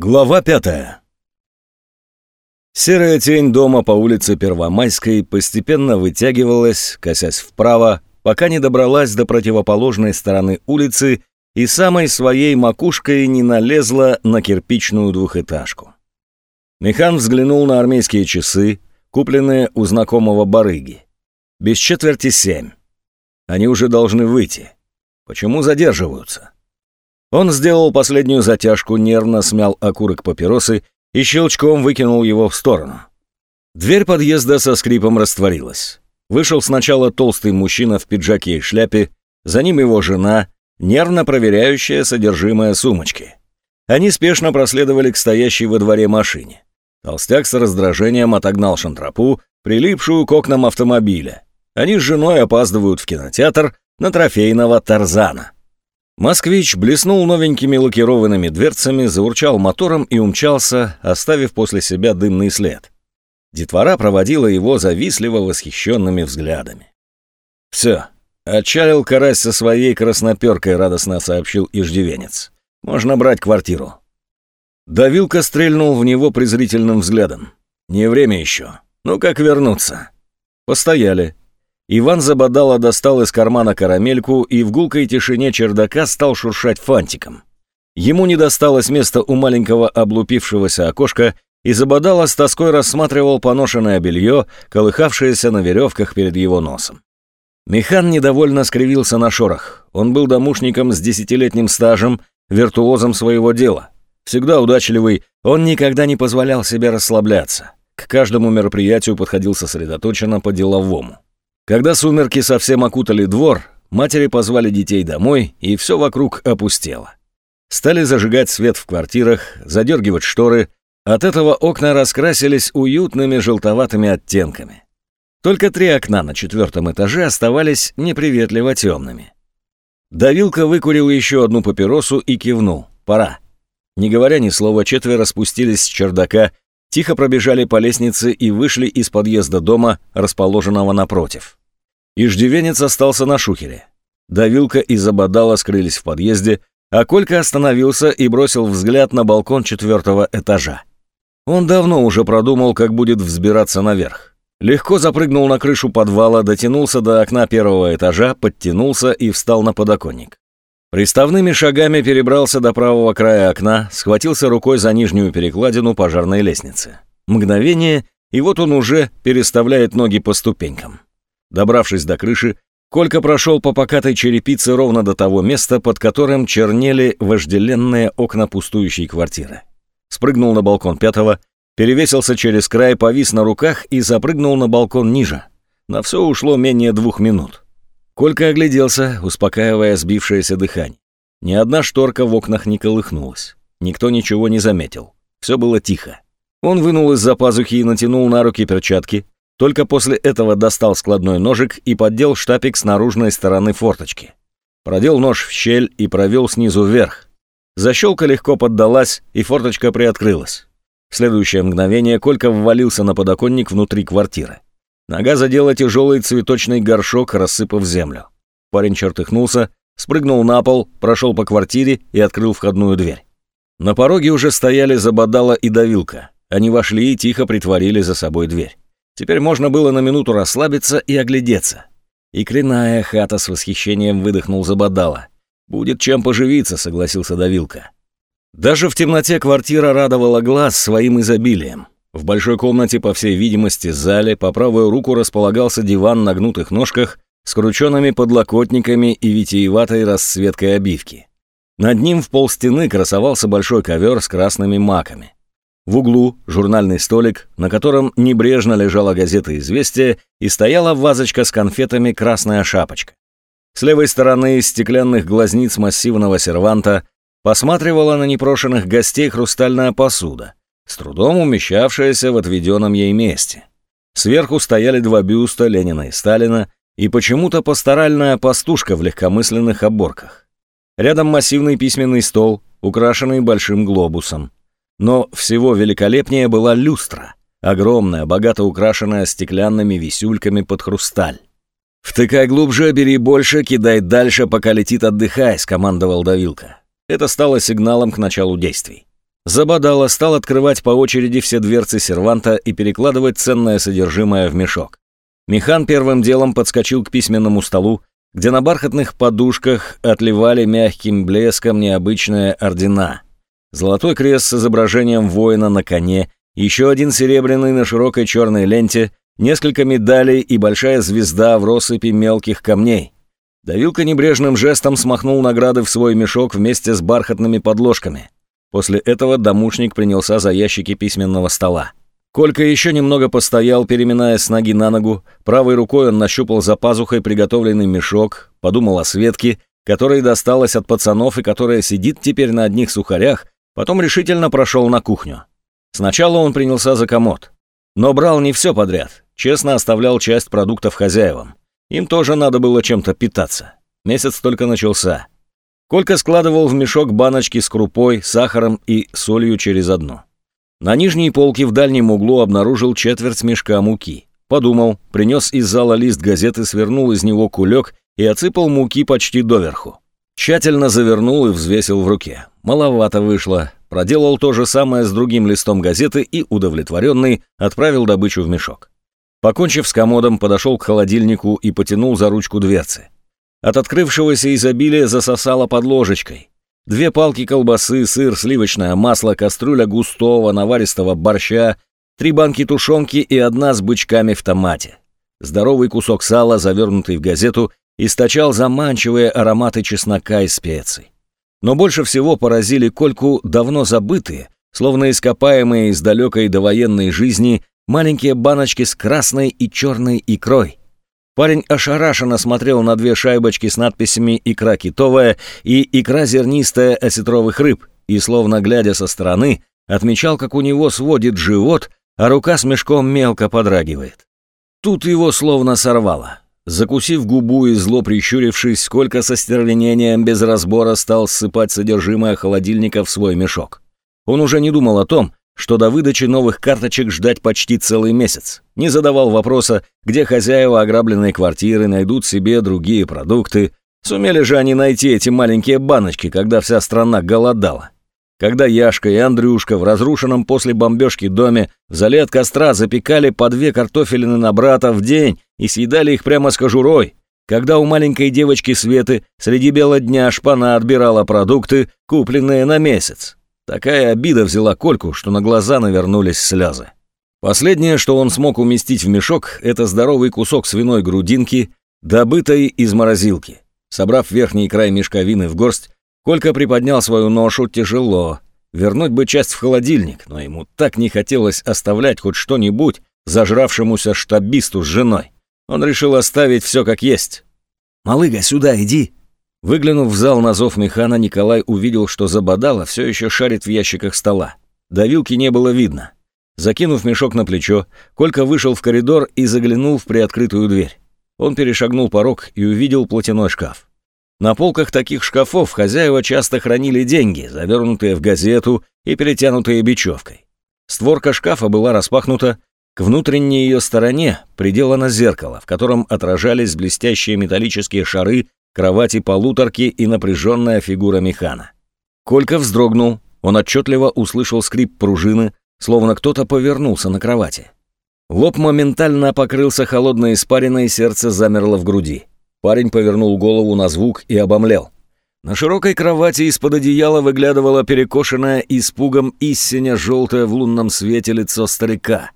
Глава пятая. Серая тень дома по улице Первомайской постепенно вытягивалась, косясь вправо, пока не добралась до противоположной стороны улицы и самой своей макушкой не налезла на кирпичную двухэтажку. Михан взглянул на армейские часы, купленные у знакомого барыги. Без четверти семь. Они уже должны выйти. Почему задерживаются? Он сделал последнюю затяжку, нервно смял окурок папиросы и щелчком выкинул его в сторону. Дверь подъезда со скрипом растворилась. Вышел сначала толстый мужчина в пиджаке и шляпе, за ним его жена, нервно проверяющая содержимое сумочки. Они спешно проследовали к стоящей во дворе машине. Толстяк с раздражением отогнал шантрапу, прилипшую к окнам автомобиля. Они с женой опаздывают в кинотеатр на трофейного Тарзана. Москвич блеснул новенькими лакированными дверцами, заурчал мотором и умчался, оставив после себя дымный след. Детвора проводила его завистливо восхищенными взглядами. «Все, отчалил карась со своей красноперкой», — радостно сообщил иждивенец. «Можно брать квартиру». Давилка стрельнул в него презрительным взглядом. «Не время еще. Ну как вернуться?» Постояли, Иван забодало достал из кармана карамельку и в гулкой тишине чердака стал шуршать фантиком. Ему не досталось места у маленького облупившегося окошка, и забодало с тоской рассматривал поношенное белье, колыхавшееся на веревках перед его носом. Механ недовольно скривился на шорох. Он был домушником с десятилетним стажем, виртуозом своего дела. Всегда удачливый, он никогда не позволял себе расслабляться. К каждому мероприятию подходил сосредоточенно по деловому. Когда сумерки совсем окутали двор, матери позвали детей домой, и все вокруг опустело. Стали зажигать свет в квартирах, задергивать шторы. От этого окна раскрасились уютными желтоватыми оттенками. Только три окна на четвертом этаже оставались неприветливо темными. Давилка выкурил еще одну папиросу и кивнул. «Пора». Не говоря ни слова, четверо спустились с чердака тихо пробежали по лестнице и вышли из подъезда дома, расположенного напротив. Иждивенец остался на шухере. Давилка и Забадала скрылись в подъезде, а Колька остановился и бросил взгляд на балкон четвертого этажа. Он давно уже продумал, как будет взбираться наверх. Легко запрыгнул на крышу подвала, дотянулся до окна первого этажа, подтянулся и встал на подоконник. Приставными шагами перебрался до правого края окна, схватился рукой за нижнюю перекладину пожарной лестницы. Мгновение, и вот он уже переставляет ноги по ступенькам. Добравшись до крыши, Колька прошел по покатой черепице ровно до того места, под которым чернели вожделенные окна пустующей квартиры. Спрыгнул на балкон пятого, перевесился через край, повис на руках и запрыгнул на балкон ниже. На все ушло менее двух минут. Колька огляделся, успокаивая сбившееся дыхание. Ни одна шторка в окнах не колыхнулась. Никто ничего не заметил. Все было тихо. Он вынул из-за пазухи и натянул на руки перчатки. Только после этого достал складной ножик и поддел штапик с наружной стороны форточки. Продел нож в щель и провел снизу вверх. Защелка легко поддалась, и форточка приоткрылась. В следующее мгновение Колька ввалился на подоконник внутри квартиры. Нога задела тяжелый цветочный горшок, рассыпав землю. Парень чертыхнулся, спрыгнул на пол, прошел по квартире и открыл входную дверь. На пороге уже стояли Забодала и Давилка. Они вошли и тихо притворили за собой дверь. Теперь можно было на минуту расслабиться и оглядеться. И кряная хата с восхищением выдохнул Забодала. «Будет чем поживиться», — согласился Давилка. Даже в темноте квартира радовала глаз своим изобилием. В большой комнате, по всей видимости, зале, по правую руку располагался диван на гнутых ножках с крученными подлокотниками и витиеватой расцветкой обивки. Над ним в пол стены красовался большой ковер с красными маками. В углу журнальный столик, на котором небрежно лежала газета «Известия» и стояла вазочка с конфетами «Красная шапочка». С левой стороны из стеклянных глазниц массивного серванта посматривала на непрошенных гостей хрустальная посуда – с трудом умещавшаяся в отведенном ей месте. Сверху стояли два бюста Ленина и Сталина и почему-то пасторальная пастушка в легкомысленных оборках. Рядом массивный письменный стол, украшенный большим глобусом. Но всего великолепнее была люстра, огромная, богато украшенная стеклянными висюльками под хрусталь. «Втыкай глубже, бери больше, кидай дальше, пока летит отдыхай», — скомандовал Давилка. Это стало сигналом к началу действий. Забадала стал открывать по очереди все дверцы серванта и перекладывать ценное содержимое в мешок. Михан первым делом подскочил к письменному столу, где на бархатных подушках отливали мягким блеском необычные ордена. Золотой крест с изображением воина на коне, еще один серебряный на широкой черной ленте, несколько медалей и большая звезда в россыпи мелких камней. Давилка небрежным жестом смахнул награды в свой мешок вместе с бархатными подложками – После этого домушник принялся за ящики письменного стола. Колька еще немного постоял, переминая с ноги на ногу. Правой рукой он нащупал за пазухой приготовленный мешок, подумал о Светке, которая досталась от пацанов и которая сидит теперь на одних сухарях, потом решительно прошел на кухню. Сначала он принялся за комод. Но брал не все подряд, честно оставлял часть продуктов хозяевам. Им тоже надо было чем-то питаться. Месяц только начался. Колька складывал в мешок баночки с крупой, сахаром и солью через одно. На нижней полке в дальнем углу обнаружил четверть мешка муки. Подумал, принес из зала лист газеты, свернул из него кулек и отсыпал муки почти доверху. Тщательно завернул и взвесил в руке. Маловато вышло. Проделал то же самое с другим листом газеты и, удовлетворенный, отправил добычу в мешок. Покончив с комодом, подошел к холодильнику и потянул за ручку дверцы. От открывшегося изобилия засосало под ложечкой. Две палки колбасы, сыр, сливочное масло, кастрюля густого наваристого борща, три банки тушенки и одна с бычками в томате. Здоровый кусок сала, завернутый в газету, источал заманчивые ароматы чеснока и специй. Но больше всего поразили Кольку давно забытые, словно ископаемые из далекой довоенной жизни, маленькие баночки с красной и черной икрой. Парень ошарашенно смотрел на две шайбочки с надписями «Икра китовая» и «Икра зернистая осетровых рыб» и, словно глядя со стороны, отмечал, как у него сводит живот, а рука с мешком мелко подрагивает. Тут его словно сорвало. Закусив губу и зло прищурившись, сколько со стервенением без разбора стал сыпать содержимое холодильника в свой мешок. Он уже не думал о том, что до выдачи новых карточек ждать почти целый месяц. Не задавал вопроса, где хозяева ограбленной квартиры найдут себе другие продукты. Сумели же они найти эти маленькие баночки, когда вся страна голодала. Когда Яшка и Андрюшка в разрушенном после бомбежки доме зале от костра запекали по две картофелины на брата в день и съедали их прямо с кожурой, когда у маленькой девочки Светы среди бела дня шпана отбирала продукты, купленные на месяц. Такая обида взяла Кольку, что на глаза навернулись слезы. Последнее, что он смог уместить в мешок, это здоровый кусок свиной грудинки, добытой из морозилки. Собрав верхний край мешка вины в горсть, Колька приподнял свою ношу тяжело. Вернуть бы часть в холодильник, но ему так не хотелось оставлять хоть что-нибудь зажравшемуся штабисту с женой. Он решил оставить все как есть. «Малыга, сюда иди!» Выглянув в зал на зов механа, Николай увидел, что Забодало все еще шарит в ящиках стола. Давилки не было видно. Закинув мешок на плечо, Колька вышел в коридор и заглянул в приоткрытую дверь. Он перешагнул порог и увидел платяной шкаф. На полках таких шкафов хозяева часто хранили деньги, завернутые в газету и перетянутые бечевкой. Створка шкафа была распахнута, к внутренней ее стороне приделано зеркало, в котором отражались блестящие металлические шары кровати полуторки и напряженная фигура механа. Колька вздрогнул, он отчетливо услышал скрип пружины, словно кто-то повернулся на кровати. Лоб моментально покрылся холодной испариной, и сердце замерло в груди. Парень повернул голову на звук и обомлел. На широкой кровати из-под одеяла выглядывало перекошенное испугом и сине-желтое в лунном свете лицо старика.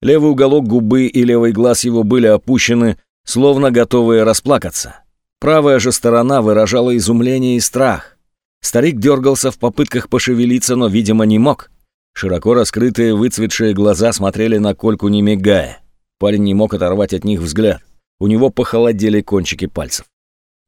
Левый уголок губы и левый глаз его были опущены, словно готовые расплакаться. Правая же сторона выражала изумление и страх. Старик дергался в попытках пошевелиться, но, видимо, не мог. Широко раскрытые, выцветшие глаза смотрели на Кольку, не мигая. Парень не мог оторвать от них взгляд. У него похолодели кончики пальцев.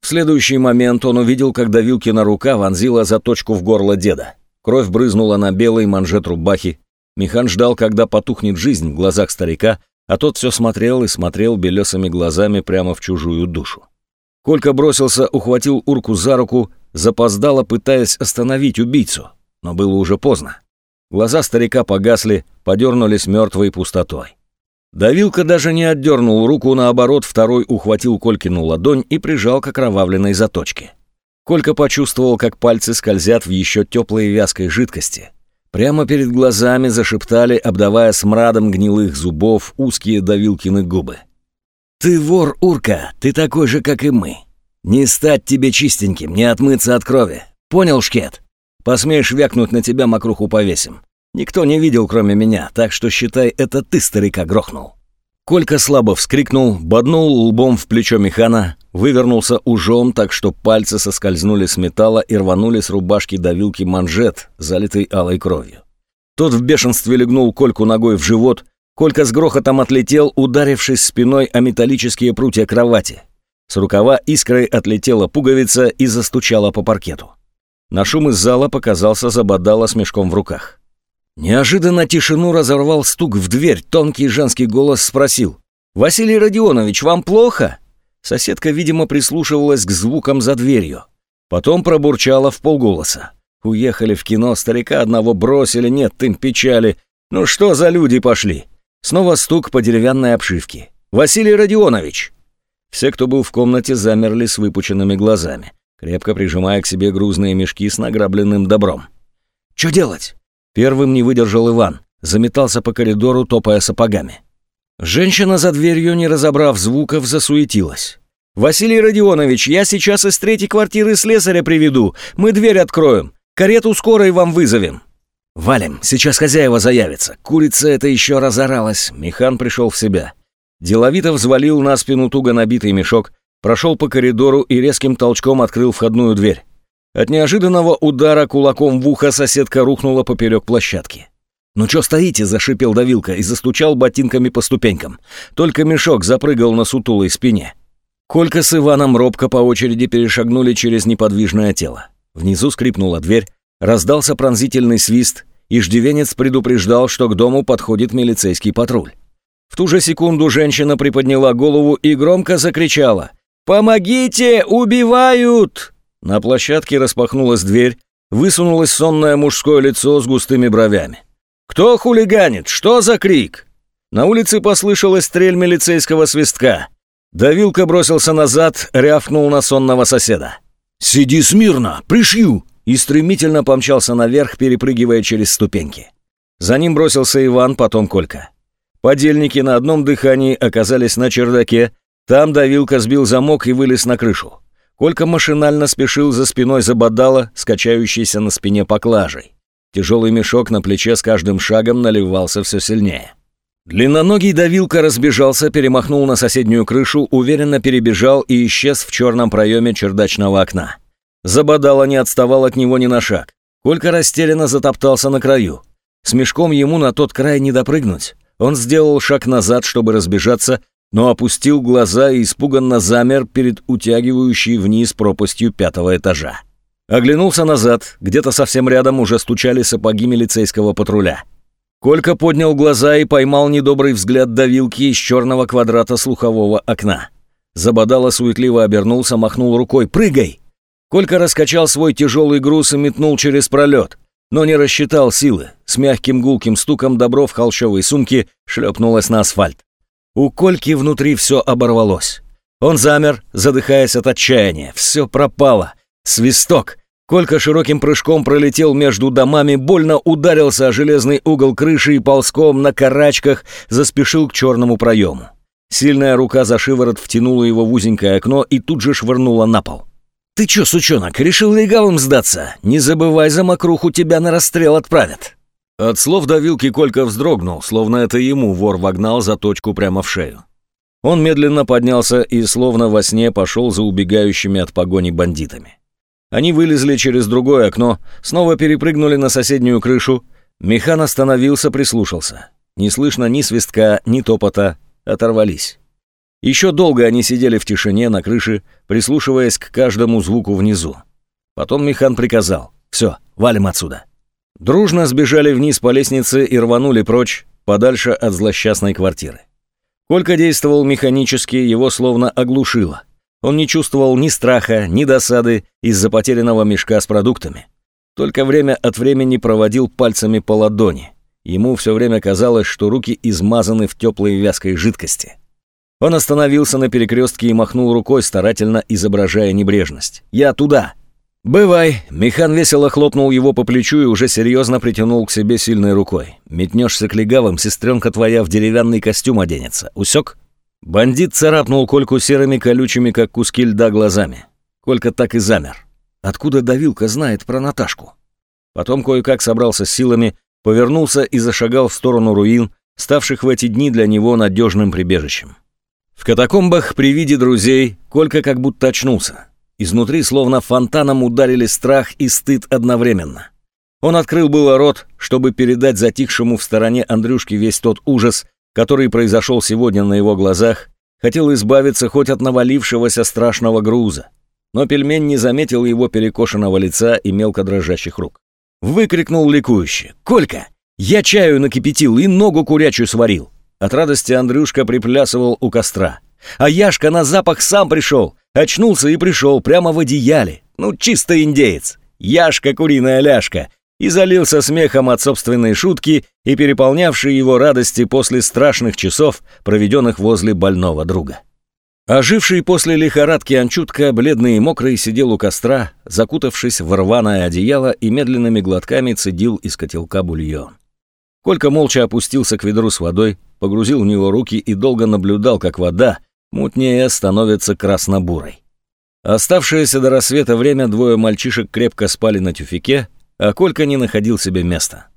В следующий момент он увидел, как Давилкина рука вонзила заточку в горло деда. Кровь брызнула на белый манжет рубахи. Михан ждал, когда потухнет жизнь в глазах старика, а тот все смотрел и смотрел белесыми глазами прямо в чужую душу. Колька бросился, ухватил Урку за руку, запоздало пытаясь остановить убийцу, но было уже поздно. Глаза старика погасли, подернулись мертвой пустотой. Давилка даже не отдернул руку, наоборот, второй ухватил Колькину ладонь и прижал к окровавленной заточке. Колька почувствовал, как пальцы скользят в еще теплой вязкой жидкости. Прямо перед глазами зашептали, обдавая смрадом гнилых зубов, узкие Давилкины губы. Ты вор, Урка, ты такой же, как и мы. Не стать тебе чистеньким, не отмыться от крови. Понял, Шкет? Посмеешь вякнуть на тебя, мокруху повесим. Никто не видел, кроме меня, так что считай, это ты старика грохнул». Колька слабо вскрикнул, боднул лбом в плечо механа, вывернулся ужом, так что пальцы соскользнули с металла и рванули с рубашки до вилки манжет, залитый алой кровью. Тот в бешенстве легнул Кольку ногой в живот, Колька с грохотом отлетел, ударившись спиной о металлические прутья кровати. С рукава искрой отлетела пуговица и застучала по паркету. На шум из зала показался забодала с мешком в руках. Неожиданно тишину разорвал стук в дверь, тонкий женский голос спросил. «Василий Родионович, вам плохо?» Соседка, видимо, прислушивалась к звукам за дверью. Потом пробурчала в полголоса. «Уехали в кино, старика одного бросили, нет, им печали. Ну что за люди пошли?» Снова стук по деревянной обшивке. «Василий Родионович!» Все, кто был в комнате, замерли с выпученными глазами, крепко прижимая к себе грузные мешки с награбленным добром. «Чё делать?» Первым не выдержал Иван, заметался по коридору, топая сапогами. Женщина за дверью, не разобрав звуков, засуетилась. «Василий Родионович, я сейчас из третьей квартиры слесаря приведу, мы дверь откроем, карету скорой вам вызовем». «Валим, сейчас хозяева заявятся. Курица это еще разоралась». Михан пришел в себя. Деловито взвалил на спину туго набитый мешок, прошел по коридору и резким толчком открыл входную дверь. От неожиданного удара кулаком в ухо соседка рухнула поперек площадки. «Ну чё стоите?» – зашипел давилка и застучал ботинками по ступенькам. Только мешок запрыгал на сутулой спине. Колька с Иваном робко по очереди перешагнули через неподвижное тело. Внизу скрипнула дверь, раздался пронзительный свист, Иждивенец предупреждал, что к дому подходит милицейский патруль. В ту же секунду женщина приподняла голову и громко закричала «Помогите! Убивают!» На площадке распахнулась дверь, высунулось сонное мужское лицо с густыми бровями. «Кто хулиганит? Что за крик?» На улице послышалась стрель милицейского свистка. Давилка бросился назад, рявкнул на сонного соседа. «Сиди смирно, пришью!» и стремительно помчался наверх, перепрыгивая через ступеньки. За ним бросился Иван, потом Колька. Подельники на одном дыхании оказались на чердаке, там давилка сбил замок и вылез на крышу. Колька машинально спешил за спиной забодала, скачающейся на спине поклажей. Тяжелый мешок на плече с каждым шагом наливался все сильнее. Длинноногий давилка разбежался, перемахнул на соседнюю крышу, уверенно перебежал и исчез в черном проеме чердачного окна. Забодала не отставал от него ни на шаг. Колька растерянно затоптался на краю. С мешком ему на тот край не допрыгнуть. Он сделал шаг назад, чтобы разбежаться, но опустил глаза и испуганно замер перед утягивающей вниз пропастью пятого этажа. Оглянулся назад, где-то совсем рядом уже стучали сапоги милицейского патруля. Колька поднял глаза и поймал недобрый взгляд давилки из черного квадрата слухового окна. Забодало суетливо обернулся, махнул рукой «Прыгай!» Колька раскачал свой тяжелый груз и метнул через пролет, но не рассчитал силы. С мягким гулким стуком добро в холщовой сумке шлепнулось на асфальт. У Кольки внутри все оборвалось. Он замер, задыхаясь от отчаяния. Все пропало. Свисток. Колька широким прыжком пролетел между домами, больно ударился о железный угол крыши и ползком на карачках заспешил к черному проему. Сильная рука за шиворот втянула его в узенькое окно и тут же швырнула на пол. Ты чё, сучонок, решил легалом сдаться? Не забывай, за мокруху тебя на расстрел отправят. От слов до вилки Колька вздрогнул, словно это ему вор вогнал за точку прямо в шею. Он медленно поднялся и словно во сне пошел за убегающими от погони бандитами. Они вылезли через другое окно, снова перепрыгнули на соседнюю крышу. Механ остановился, прислушался. Не слышно ни свистка, ни топота. Оторвались. Еще долго они сидели в тишине на крыше, прислушиваясь к каждому звуку внизу. Потом Михан приказал «Все, валим отсюда». Дружно сбежали вниз по лестнице и рванули прочь, подальше от злосчастной квартиры. Колька действовал механически, его словно оглушило. Он не чувствовал ни страха, ни досады из-за потерянного мешка с продуктами. Только время от времени проводил пальцами по ладони. Ему все время казалось, что руки измазаны в теплой вязкой жидкости. Он остановился на перекрестке и махнул рукой, старательно изображая небрежность. «Я туда!» «Бывай!» Михан весело хлопнул его по плечу и уже серьезно притянул к себе сильной рукой. «Метнешься к легавым, сестренка твоя в деревянный костюм оденется. Усек?» Бандит царапнул Кольку серыми колючими, как куски льда, глазами. Колька так и замер. Откуда давилка знает про Наташку? Потом кое-как собрался с силами, повернулся и зашагал в сторону руин, ставших в эти дни для него надежным прибежищем. В катакомбах при виде друзей Колька как будто очнулся. Изнутри словно фонтаном ударили страх и стыд одновременно. Он открыл было рот, чтобы передать затихшему в стороне Андрюшке весь тот ужас, который произошел сегодня на его глазах, хотел избавиться хоть от навалившегося страшного груза. Но пельмень не заметил его перекошенного лица и мелко дрожащих рук. Выкрикнул ликующе. «Колька, я чаю накипятил и ногу курячую сварил. От радости Андрюшка приплясывал у костра. А Яшка на запах сам пришел. Очнулся и пришел прямо в одеяле. Ну, чисто индеец. Яшка куриная ляшка. И залился смехом от собственной шутки и переполнявшей его радости после страшных часов, проведенных возле больного друга. Оживший после лихорадки Анчутка, бледный и мокрый, сидел у костра, закутавшись в рваное одеяло и медленными глотками цедил из котелка бульон. Колька молча опустился к ведру с водой, погрузил в него руки и долго наблюдал, как вода, мутнее, становится красно-бурой. Оставшееся до рассвета время двое мальчишек крепко спали на тюфике, а Колька не находил себе места.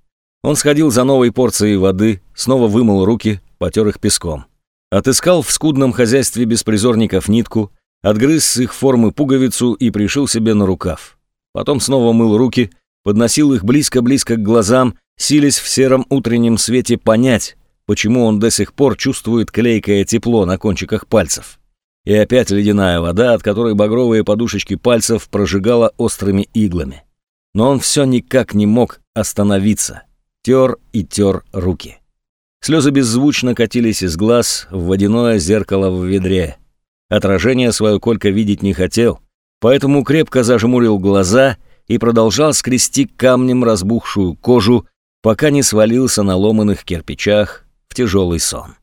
Он сходил за новой порцией воды, снова вымыл руки, потер их песком. Отыскал в скудном хозяйстве беспризорников нитку, отгрыз с их формы пуговицу и пришил себе на рукав. Потом снова мыл руки, подносил их близко-близко к глазам, сились в сером утреннем свете понять, почему он до сих пор чувствует клейкое тепло на кончиках пальцев. И опять ледяная вода, от которой багровые подушечки пальцев прожигала острыми иглами. Но он все никак не мог остановиться. Тер и тер руки. Слезы беззвучно катились из глаз в водяное зеркало в ведре. Отражение свое Колька видеть не хотел, поэтому крепко зажмурил глаза и продолжал скрести камнем разбухшую кожу, пока не свалился на ломаных кирпичах, в тяжелый сон.